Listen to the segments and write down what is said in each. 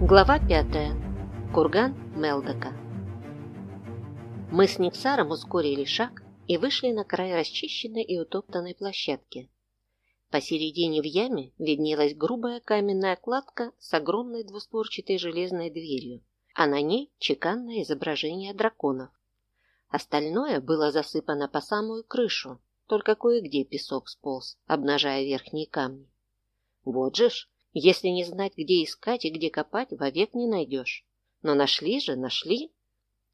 Глава пятая. Курган Мелдока. Мы с Никсаром ускорили шаг и вышли на край расчищенной и утоптанной площадки. Посередине в яме виднелась грубая каменная кладка с огромной двустворчатой железной дверью, а на ней чеканное изображение драконов. Остальное было засыпано по самую крышу, только кое-где песок сполз, обнажая верхние камни. Вот же ж, если не знать, где искать и где копать, вовек не найдешь. Но нашли же, нашли.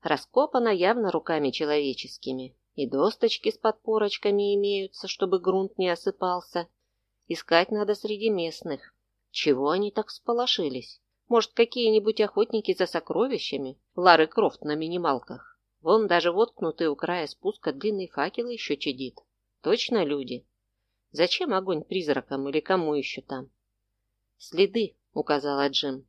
Раскопано явно руками человеческими. И досточки с подпорочками имеются, чтобы грунт не осыпался. Искать надо среди местных. Чего они так всполошились? Может, какие-нибудь охотники за сокровищами? Лары Крофт на минималках. Вон даже воткнутый у края спуска длинный факел еще чадит. Точно люди? Зачем огонь призракам или кому еще там? «Следы», — указала Джим.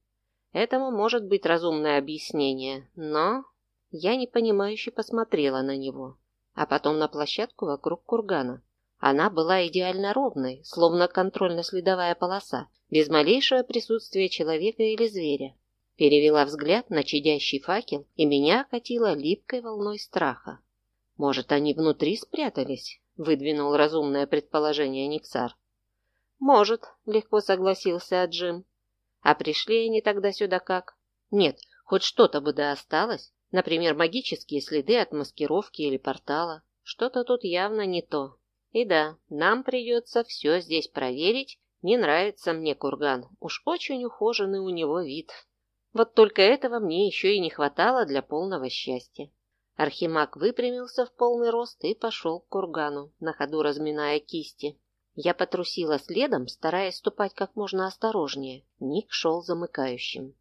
«Этому может быть разумное объяснение, но...» Я непонимающе посмотрела на него, а потом на площадку вокруг кургана. Она была идеально ровной, словно контрольно-следовая полоса, без малейшего присутствия человека или зверя. Перевела взгляд на чадящий факел, и меня окатило липкой волной страха. «Может, они внутри спрятались?» — выдвинул разумное предположение Никсар. «Может», — легко согласился Джим. «А пришли они тогда сюда как?» «Нет, хоть что-то бы да осталось. Например, магические следы от маскировки или портала. Что-то тут явно не то. И да, нам придется все здесь проверить. Не нравится мне курган. Уж очень ухоженный у него вид. Вот только этого мне еще и не хватало для полного счастья». Архимаг выпрямился в полный рост и пошел к кургану, на ходу разминая кисти. Я потрусила следом, стараясь ступать как можно осторожнее. Ник шел замыкающим.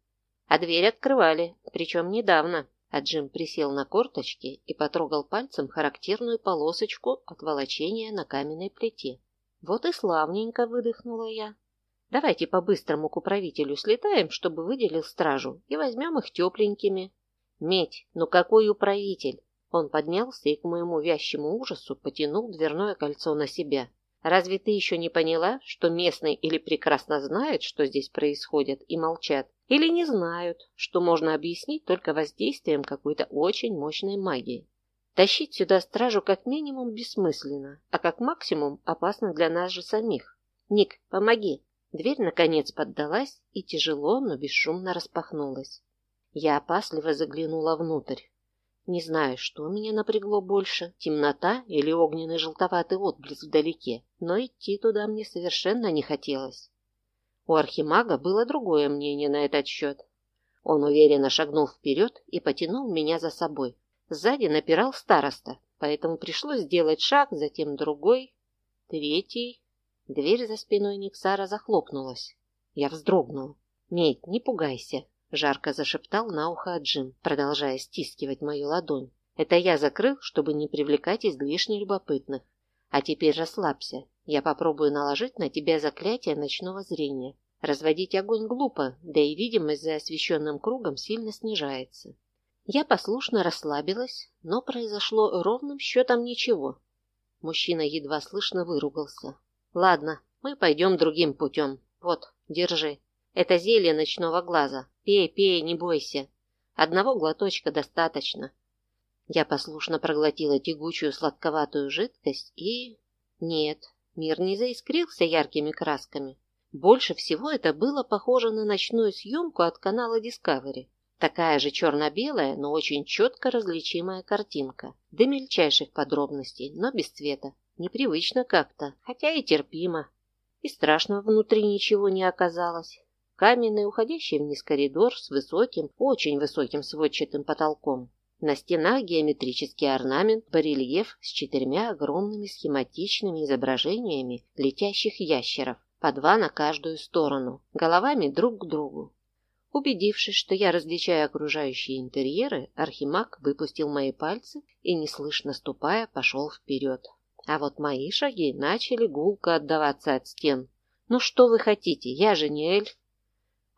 А дверь открывали, причем недавно. А Джим присел на корточки и потрогал пальцем характерную полосочку от волочения на каменной плите. Вот и славненько выдохнула я. Давайте по-быстрому к управителю слетаем, чтобы выделил стражу, и возьмем их тепленькими. Медь, ну какой управитель? Он поднялся и к моему вящему ужасу потянул дверное кольцо на себя. Разве ты еще не поняла, что местные или прекрасно знают, что здесь происходит, и молчат, или не знают, что можно объяснить только воздействием какой-то очень мощной магии? Тащить сюда стражу как минимум бессмысленно, а как максимум опасно для нас же самих. Ник, помоги. Дверь наконец поддалась и тяжело, но бесшумно распахнулась. Я опасливо заглянула внутрь. Не знаю, что меня напрягло больше, темнота или огненный желтоватый отблеск вдалеке, но идти туда мне совершенно не хотелось. У архимага было другое мнение на этот счет. Он уверенно шагнул вперед и потянул меня за собой. Сзади напирал староста, поэтому пришлось сделать шаг, затем другой, третий. Дверь за спиной Никсара захлопнулась. Я вздрогнул. «Медь, не пугайся. Жарко зашептал на ухо Джим, продолжая стискивать мою ладонь. Это я закрыл, чтобы не привлекать излишне любопытных. А теперь расслабься. Я попробую наложить на тебя заклятие ночного зрения. Разводить огонь глупо, да и видимость за освещенным кругом сильно снижается. Я послушно расслабилась, но произошло ровным счетом ничего. Мужчина едва слышно выругался. «Ладно, мы пойдем другим путем. Вот, держи». Это зелье ночного глаза. Пей, пей, не бойся. Одного глоточка достаточно. Я послушно проглотила тягучую сладковатую жидкость и... Нет, мир не заискрился яркими красками. Больше всего это было похоже на ночную съемку от канала Discovery. Такая же черно-белая, но очень четко различимая картинка. До мельчайших подробностей, но без цвета. Непривычно как-то, хотя и терпимо. И страшного внутри ничего не оказалось каменный, уходящий вниз коридор с высоким, очень высоким сводчатым потолком. На стенах геометрический орнамент, барельеф с четырьмя огромными схематичными изображениями летящих ящеров, по два на каждую сторону, головами друг к другу. Убедившись, что я различаю окружающие интерьеры, Архимаг выпустил мои пальцы и, неслышно ступая, пошел вперед. А вот мои шаги начали гулко отдаваться от стен. «Ну что вы хотите? Я же не эльф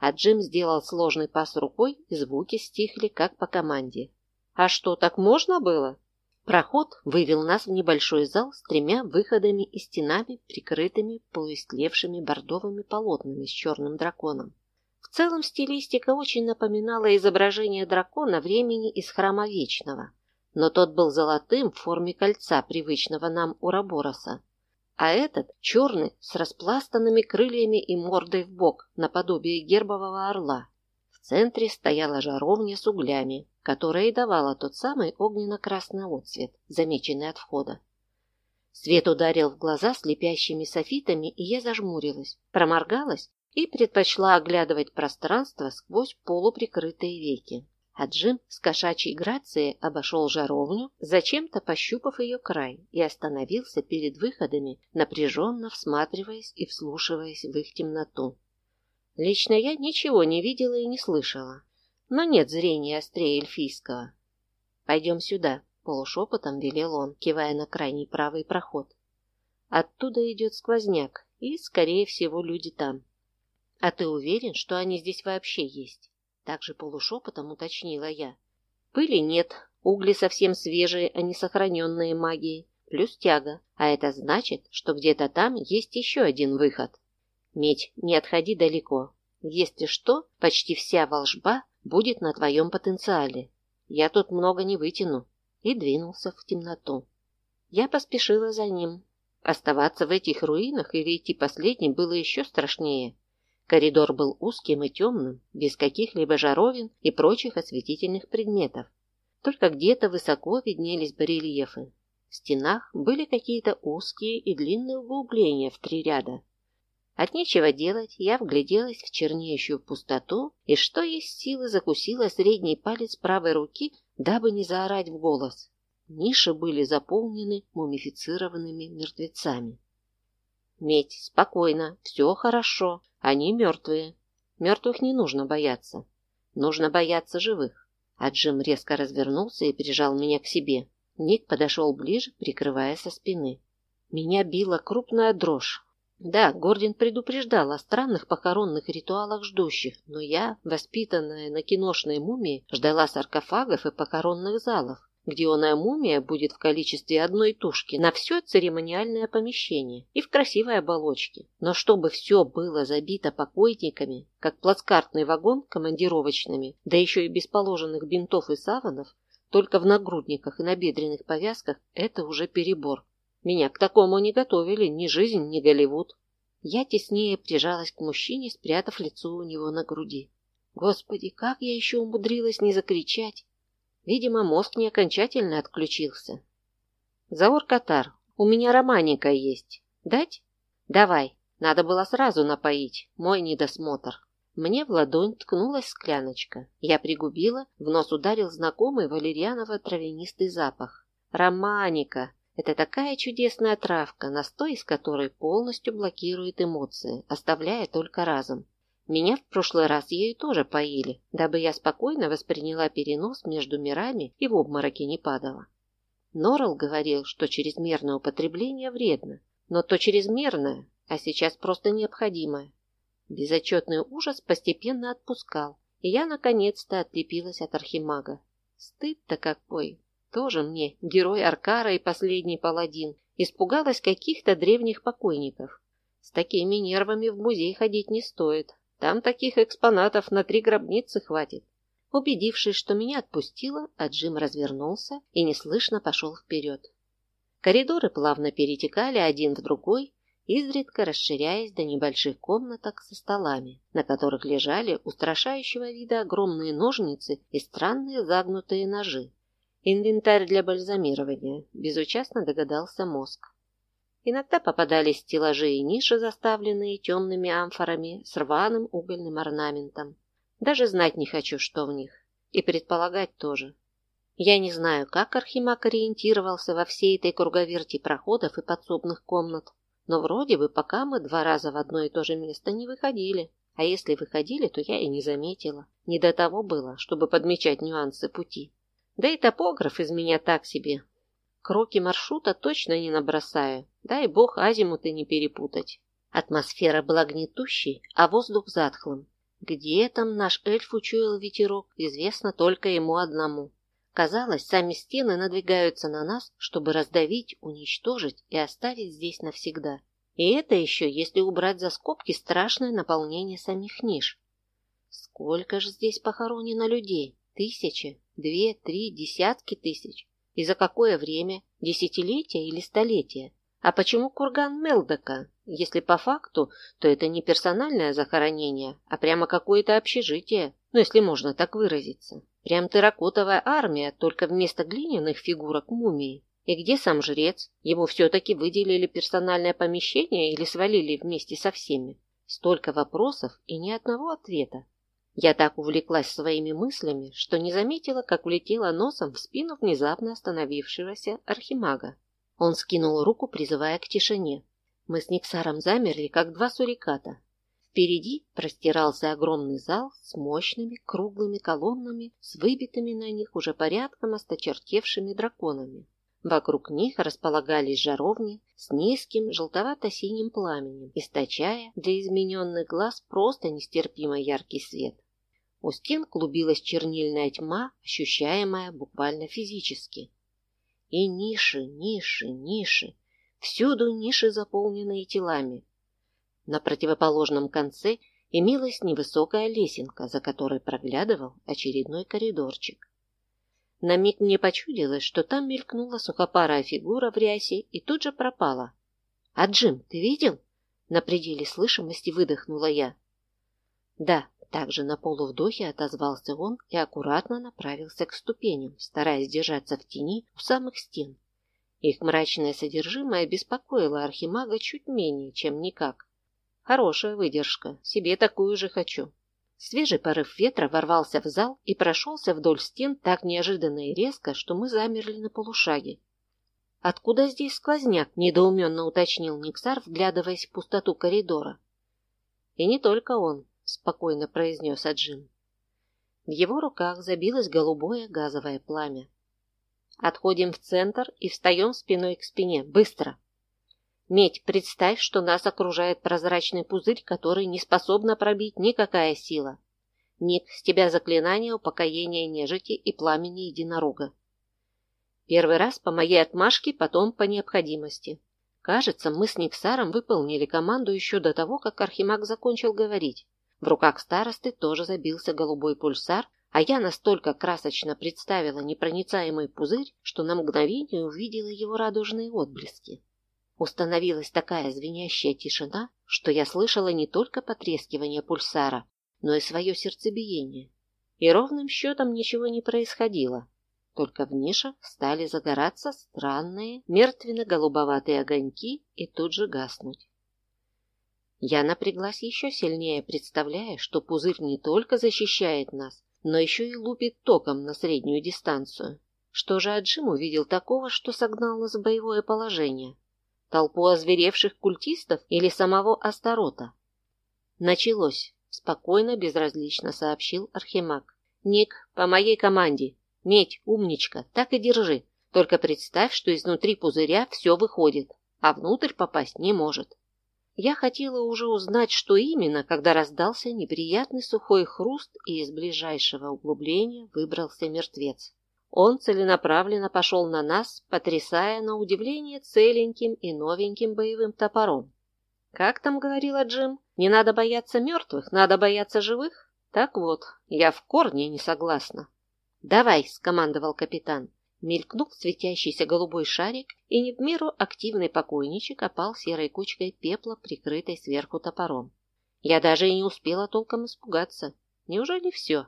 а Джим сделал сложный пас рукой, и звуки стихли, как по команде. «А что, так можно было?» Проход вывел нас в небольшой зал с тремя выходами и стенами, прикрытыми полуистлевшими бордовыми полотнами с черным драконом. В целом стилистика очень напоминала изображение дракона времени из Храма Вечного, но тот был золотым в форме кольца, привычного нам у Рабороса, а этот черный с распластанными крыльями и мордой в бок, наподобие гербового орла. В центре стояла жаровня с углями, которая и давала тот самый огненно-красный отцвет, замеченный от входа. Свет ударил в глаза слепящими софитами, и я зажмурилась, проморгалась и предпочла оглядывать пространство сквозь полуприкрытые веки. А Джим с кошачьей грацией обошел жаровню, зачем-то пощупав ее край, и остановился перед выходами, напряженно всматриваясь и вслушиваясь в их темноту. Лично я ничего не видела и не слышала, но нет зрения острее эльфийского. «Пойдем сюда», — полушепотом велел он, кивая на крайний правый проход. «Оттуда идет сквозняк, и, скорее всего, люди там». «А ты уверен, что они здесь вообще есть?» Также полушепотом уточнила я. «Пыли нет, угли совсем свежие, а не сохраненные магией, плюс тяга, а это значит, что где-то там есть еще один выход. Медь, не отходи далеко. Если что, почти вся волжба будет на твоем потенциале. Я тут много не вытяну». И двинулся в темноту. Я поспешила за ним. Оставаться в этих руинах или идти последним было еще страшнее. Коридор был узким и темным, без каких-либо жаровин и прочих осветительных предметов. Только где-то высоко виднелись барельефы. В стенах были какие-то узкие и длинные углубления в три ряда. От нечего делать я вгляделась в чернеющую пустоту и, что есть силы, закусила средний палец правой руки, дабы не заорать в голос. Ниши были заполнены мумифицированными мертвецами. «Медь, спокойно, все хорошо», они мертвые. Мертвых не нужно бояться. Нужно бояться живых. А Джим резко развернулся и прижал меня к себе. Ник подошел ближе, прикрывая со спины. Меня била крупная дрожь. Да, Гордин предупреждал о странных похоронных ритуалах ждущих, но я, воспитанная на киношной мумии, ждала саркофагов и похоронных залов где оная мумия будет в количестве одной тушки на все церемониальное помещение и в красивой оболочке. Но чтобы все было забито покойниками, как плацкартный вагон командировочными, да еще и без положенных бинтов и саванов, только в нагрудниках и набедренных повязках, это уже перебор. Меня к такому не готовили ни жизнь, ни Голливуд. Я теснее прижалась к мужчине, спрятав лицо у него на груди. Господи, как я еще умудрилась не закричать! Видимо, мозг не окончательно отключился. Заур Катар, у меня романика есть. Дать? Давай. Надо было сразу напоить. Мой недосмотр. Мне в ладонь ткнулась скляночка. Я пригубила, в нос ударил знакомый валерьяново-травянистый запах. Романика. Это такая чудесная травка, настой из которой полностью блокирует эмоции, оставляя только разум. Меня в прошлый раз ею тоже поили, дабы я спокойно восприняла перенос между мирами и в обмороке не падала. Норрелл говорил, что чрезмерное употребление вредно, но то чрезмерное, а сейчас просто необходимое. Безотчетный ужас постепенно отпускал, и я наконец-то отлепилась от архимага. Стыд-то какой! Тоже мне, герой Аркара и последний паладин, испугалась каких-то древних покойников. С такими нервами в музей ходить не стоит, там таких экспонатов на три гробницы хватит. Убедившись, что меня отпустило, а Джим развернулся и неслышно пошел вперед. Коридоры плавно перетекали один в другой, изредка расширяясь до небольших комнаток со столами, на которых лежали устрашающего вида огромные ножницы и странные загнутые ножи. Инвентарь для бальзамирования, безучастно догадался мозг. Иногда попадались стеллажи и ниши, заставленные темными амфорами с рваным угольным орнаментом. Даже знать не хочу, что в них. И предполагать тоже. Я не знаю, как Архимаг ориентировался во всей этой круговерти проходов и подсобных комнат, но вроде бы пока мы два раза в одно и то же место не выходили. А если выходили, то я и не заметила. Не до того было, чтобы подмечать нюансы пути. Да и топограф из меня так себе, Кроки маршрута точно не набросаю. Дай бог азимуты не перепутать. Атмосфера была гнетущей, а воздух затхлым. Где там наш эльф учуял ветерок, известно только ему одному. Казалось, сами стены надвигаются на нас, чтобы раздавить, уничтожить и оставить здесь навсегда. И это еще, если убрать за скобки страшное наполнение самих ниш. Сколько же здесь похоронено людей? Тысячи, две, три, десятки тысяч. И за какое время? Десятилетия или столетия? А почему курган Мелдока? Если по факту, то это не персональное захоронение, а прямо какое-то общежитие, ну если можно так выразиться. Прям терракотовая армия, только вместо глиняных фигурок мумии. И где сам жрец? Ему все-таки выделили персональное помещение или свалили вместе со всеми? Столько вопросов и ни одного ответа. Я так увлеклась своими мыслями, что не заметила, как улетела носом в спину внезапно остановившегося архимага. Он скинул руку, призывая к тишине. Мы с Никсаром замерли, как два суриката. Впереди простирался огромный зал с мощными круглыми колоннами, с выбитыми на них уже порядком осточертевшими драконами. Вокруг них располагались жаровни с низким желтовато-синим пламенем, источая для измененных глаз просто нестерпимо яркий свет. У стен клубилась чернильная тьма, ощущаемая буквально физически. И ниши, ниши, ниши, всюду ниши, заполненные телами. На противоположном конце имелась невысокая лесенка, за которой проглядывал очередной коридорчик. На миг мне почудилось, что там мелькнула сухопарая фигура в рясе и тут же пропала. «А Джим, ты видел?» На пределе слышимости выдохнула я. «Да, также на полувдохе отозвался он и аккуратно направился к ступеням, стараясь держаться в тени у самых стен. Их мрачное содержимое беспокоило Архимага чуть менее, чем никак. Хорошая выдержка, себе такую же хочу. Свежий порыв ветра ворвался в зал и прошелся вдоль стен так неожиданно и резко, что мы замерли на полушаге. «Откуда здесь сквозняк?» – недоуменно уточнил Никсар, вглядываясь в пустоту коридора. И не только он. — спокойно произнес Аджим. В его руках забилось голубое газовое пламя. Отходим в центр и встаем спиной к спине. Быстро! Медь, представь, что нас окружает прозрачный пузырь, который не способна пробить никакая сила. Ник, с тебя заклинание упокоения нежити и пламени единорога. Первый раз по моей отмашке, потом по необходимости. Кажется, мы с Никсаром выполнили команду еще до того, как Архимаг закончил говорить. В руках старосты тоже забился голубой пульсар, а я настолько красочно представила непроницаемый пузырь, что на мгновение увидела его радужные отблески. Установилась такая звенящая тишина, что я слышала не только потрескивание пульсара, но и свое сердцебиение. И ровным счетом ничего не происходило. Только в нишах стали загораться странные мертвенно-голубоватые огоньки и тут же гаснуть. Я напряглась еще сильнее, представляя, что пузырь не только защищает нас, но еще и лупит током на среднюю дистанцию. Что же Аджим увидел такого, что согнал нас в боевое положение? Толпу озверевших культистов или самого Астарота? Началось, спокойно, безразлично сообщил Архимаг. Ник, по моей команде. Медь, умничка, так и держи. Только представь, что изнутри пузыря все выходит, а внутрь попасть не может. Я хотела уже узнать, что именно, когда раздался неприятный сухой хруст, и из ближайшего углубления выбрался мертвец. Он целенаправленно пошел на нас, потрясая на удивление целеньким и новеньким боевым топором. Как там говорила Джим, не надо бояться мертвых, надо бояться живых? Так вот, я в корне не согласна. «Давай», — скомандовал капитан. Мелькнул светящийся голубой шарик, и не в меру активный покойничек опал серой кучкой пепла, прикрытой сверху топором. Я даже и не успела толком испугаться. Неужели все?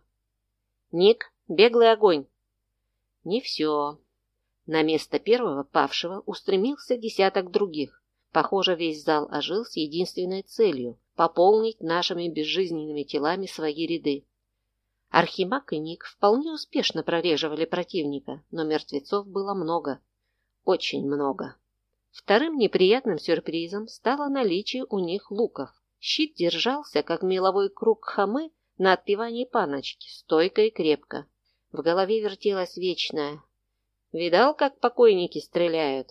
«Ник, беглый огонь!» Не все. На место первого павшего устремился десяток других. Похоже, весь зал ожил с единственной целью — пополнить нашими безжизненными телами свои ряды. Архимаг и Ник вполне успешно прореживали противника, но мертвецов было много. Очень много. Вторым неприятным сюрпризом стало наличие у них луков. Щит держался, как меловой круг хамы на отпевании паночки, стойко и крепко. В голове вертелась вечная. Видал, как покойники стреляют?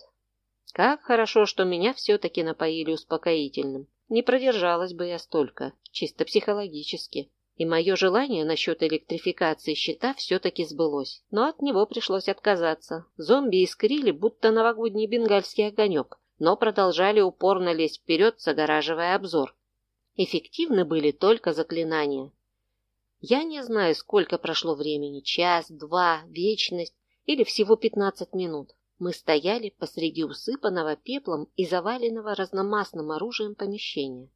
Как хорошо, что меня все-таки напоили успокоительным. Не продержалась бы я столько, чисто психологически. И мое желание насчет электрификации щита все-таки сбылось. Но от него пришлось отказаться. Зомби искрили, будто новогодний бенгальский огонек, но продолжали упорно лезть вперед, загораживая обзор. Эффективны были только заклинания. Я не знаю, сколько прошло времени, час, два, вечность или всего пятнадцать минут. Мы стояли посреди усыпанного пеплом и заваленного разномастным оружием помещения.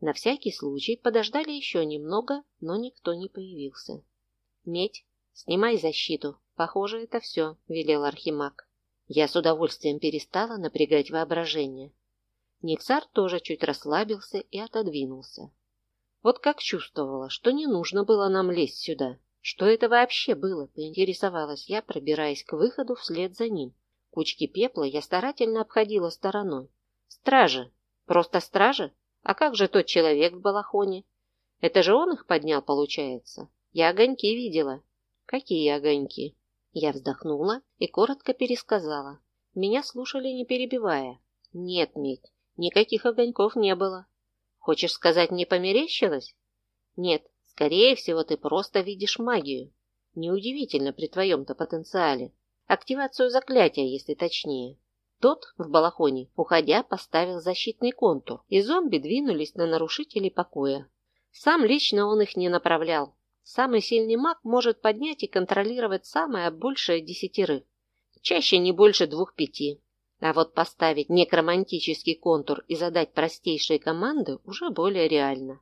На всякий случай подождали еще немного, но никто не появился. «Медь, снимай защиту. Похоже, это все», — велел Архимаг. Я с удовольствием перестала напрягать воображение. Никсар тоже чуть расслабился и отодвинулся. Вот как чувствовала, что не нужно было нам лезть сюда. Что это вообще было, поинтересовалась я, пробираясь к выходу вслед за ним. Кучки пепла я старательно обходила стороной. Стражи. Просто стражи? А как же тот человек в балахоне? Это же он их поднял, получается? Я огоньки видела. Какие огоньки? Я вздохнула и коротко пересказала. Меня слушали, не перебивая. Нет, Медь, никаких огоньков не было. Хочешь сказать, не померещилось? Нет, скорее всего, ты просто видишь магию. Неудивительно при твоем-то потенциале. Активацию заклятия, если точнее. Тот в балахоне, уходя, поставил защитный контур, и зомби двинулись на нарушителей покоя. Сам лично он их не направлял. Самый сильный маг может поднять и контролировать самое большее десятерых. Чаще не больше двух-пяти. А вот поставить некромантический контур и задать простейшие команды уже более реально.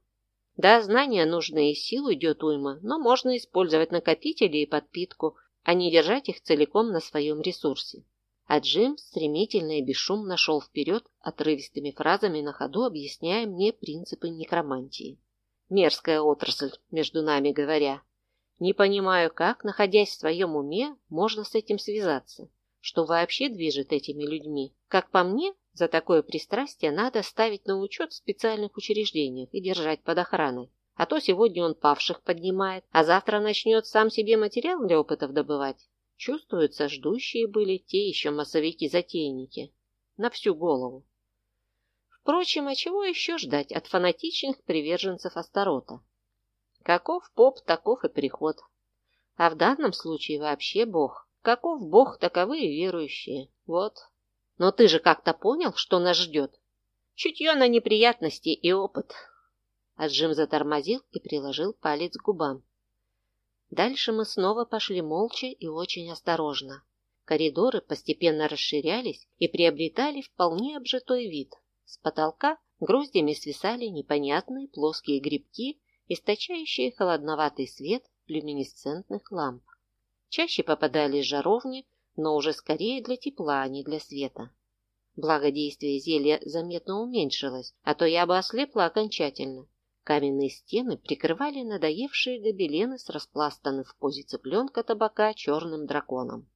Да, знания нужны и сил идет уйма, но можно использовать накопители и подпитку, а не держать их целиком на своем ресурсе. А Джим стремительно и бесшумно шел вперед, отрывистыми фразами на ходу объясняя мне принципы некромантии. Мерзкая отрасль, между нами говоря. Не понимаю, как, находясь в своем уме, можно с этим связаться что вообще движет этими людьми. Как по мне, за такое пристрастие надо ставить на учет в специальных учреждениях и держать под охраной. А то сегодня он павших поднимает, а завтра начнет сам себе материал для опытов добывать. Чувствуются, ждущие были те еще массовики-затейники. На всю голову. Впрочем, а чего еще ждать от фанатичных приверженцев Астарота? Каков поп, таков и приход. А в данном случае вообще бог. Каков Бог, таковы и верующие. Вот. Но ты же как-то понял, что нас ждет? Чутье на неприятности и опыт. А Джим затормозил и приложил палец к губам. Дальше мы снова пошли молча и очень осторожно. Коридоры постепенно расширялись и приобретали вполне обжитой вид. С потолка гроздями свисали непонятные плоские грибки, источающие холодноватый свет люминесцентных ламп. Чаще попадались жаровни, но уже скорее для тепла, а не для света. Благо действие зелья заметно уменьшилось, а то я бы ослепла окончательно. Каменные стены прикрывали надоевшие гобелены с распластанным в позе цыпленка табака черным драконом.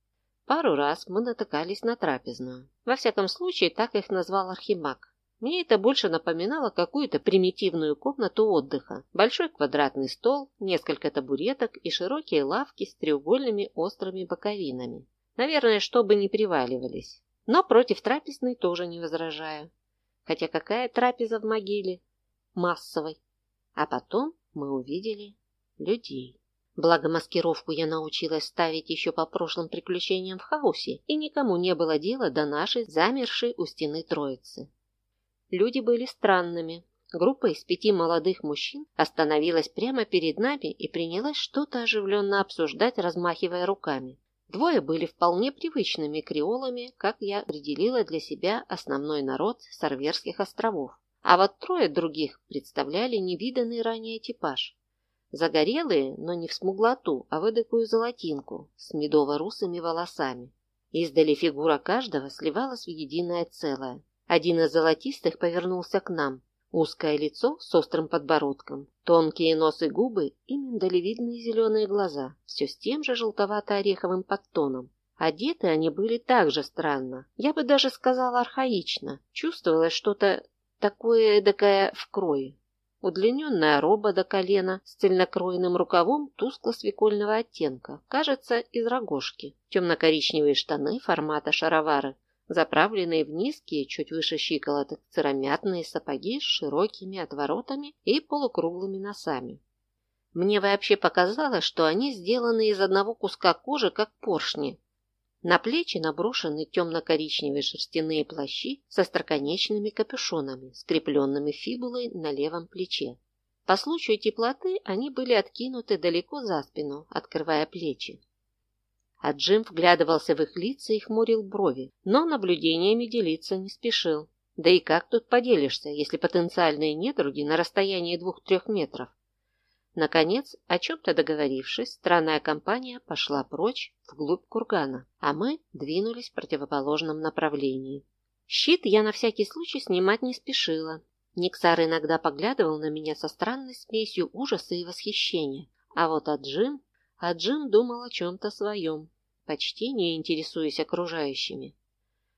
Пару раз мы натыкались на трапезную. Во всяком случае, так их назвал Архимаг. Мне это больше напоминало какую-то примитивную комнату отдыха. Большой квадратный стол, несколько табуреток и широкие лавки с треугольными острыми боковинами. Наверное, чтобы не приваливались. Но против трапезной тоже не возражаю. Хотя какая трапеза в могиле? Массовой. А потом мы увидели людей. Благо маскировку я научилась ставить еще по прошлым приключениям в хаосе, и никому не было дела до нашей замершей у стены троицы. Люди были странными. Группа из пяти молодых мужчин остановилась прямо перед нами и принялась что-то оживленно обсуждать, размахивая руками. Двое были вполне привычными креолами, как я определила для себя основной народ Сарверских островов. А вот трое других представляли невиданный ранее типаж. Загорелые, но не в смуглоту, а в эдакую золотинку, с медово-русыми волосами. Издали фигура каждого сливалась в единое целое. Один из золотистых повернулся к нам. Узкое лицо с острым подбородком, тонкие нос и губы и миндалевидные зеленые глаза, все с тем же желтовато-ореховым подтоном. Одеты они были так же странно, я бы даже сказала архаично. Чувствовалось что-то такое эдакое в крое. Удлиненная роба до колена с цельнокроенным рукавом тускло-свекольного оттенка, кажется, из рогожки. Темно-коричневые штаны формата шаровары заправленные в низкие, чуть выше щиколоток, сыромятные сапоги с широкими отворотами и полукруглыми носами. Мне вообще показалось, что они сделаны из одного куска кожи, как поршни. На плечи наброшены темно-коричневые шерстяные плащи со строконечными капюшонами, скрепленными фибулой на левом плече. По случаю теплоты они были откинуты далеко за спину, открывая плечи. А Джим вглядывался в их лица и хмурил брови, но наблюдениями делиться не спешил. Да и как тут поделишься, если потенциальные недруги на расстоянии двух-трех метров? Наконец, о чем-то договорившись, странная компания пошла прочь вглубь кургана, а мы двинулись в противоположном направлении. Щит я на всякий случай снимать не спешила. Никсар иногда поглядывал на меня со странной смесью ужаса и восхищения, а вот Аджим... Аджим думал о чем-то своем, почти не интересуясь окружающими.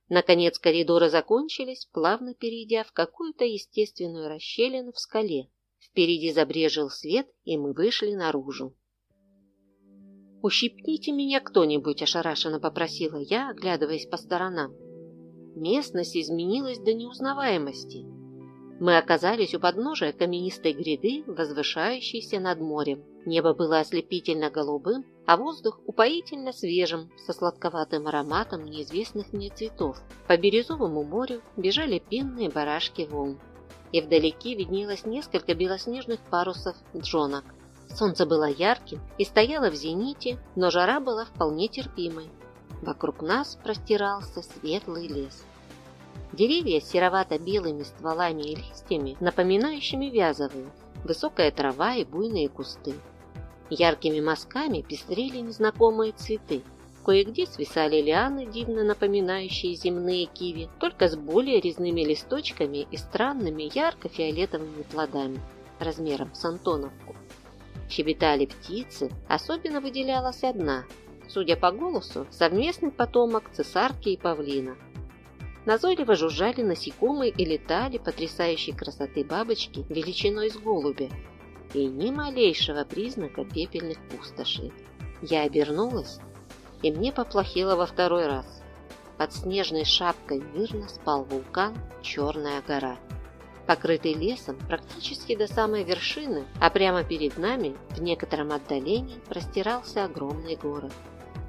Наконец коридоры закончились, плавно перейдя в какую-то естественную расщелину в скале. Впереди забрежил свет, и мы вышли наружу. «Ущипните меня кто-нибудь», – ошарашенно попросила я, оглядываясь по сторонам. Местность изменилась до неузнаваемости. Мы оказались у подножия каменистой гряды, возвышающейся над морем. Небо было ослепительно голубым, а воздух упоительно свежим, со сладковатым ароматом неизвестных мне цветов. По бирюзовому морю бежали пенные барашки волн. И вдалеке виднелось несколько белоснежных парусов джонок. Солнце было ярким и стояло в зените, но жара была вполне терпимой. Вокруг нас простирался светлый лес. Деревья с серовато-белыми стволами и листьями, напоминающими вязовые, высокая трава и буйные кусты. Яркими мазками пестрели незнакомые цветы. Кое-где свисали лианы, дивно напоминающие земные киви, только с более резными листочками и странными ярко-фиолетовыми плодами, размером с антоновку. Щебетали птицы, особенно выделялась одна, судя по голосу, совместный потомок цесарки и павлина – Назойливо жужжали насекомые и летали потрясающей красоты бабочки величиной с голубя. И ни малейшего признака пепельных пустошей. Я обернулась, и мне поплохело во второй раз. Под снежной шапкой мирно спал вулкан Черная гора. Покрытый лесом практически до самой вершины, а прямо перед нами, в некотором отдалении, простирался огромный город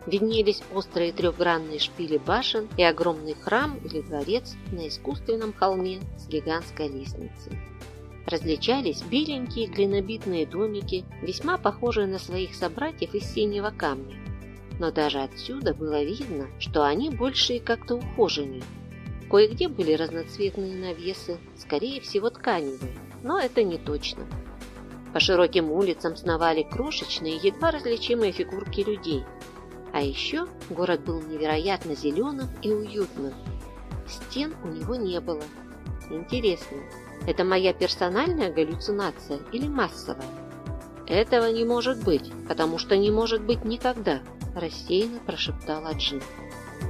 виднелись острые трехгранные шпили башен и огромный храм или дворец на искусственном холме с гигантской лестницей. Различались беленькие глинобитные домики, весьма похожие на своих собратьев из синего камня. Но даже отсюда было видно, что они больше и как-то ухоженнее. Кое-где были разноцветные навесы, скорее всего тканевые, но это не точно. По широким улицам сновали крошечные, едва различимые фигурки людей – а еще город был невероятно зеленым и уютным. Стен у него не было. Интересно, это моя персональная галлюцинация или массовая? Этого не может быть, потому что не может быть никогда, рассеянно прошептала Джин.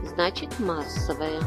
Значит, массовая.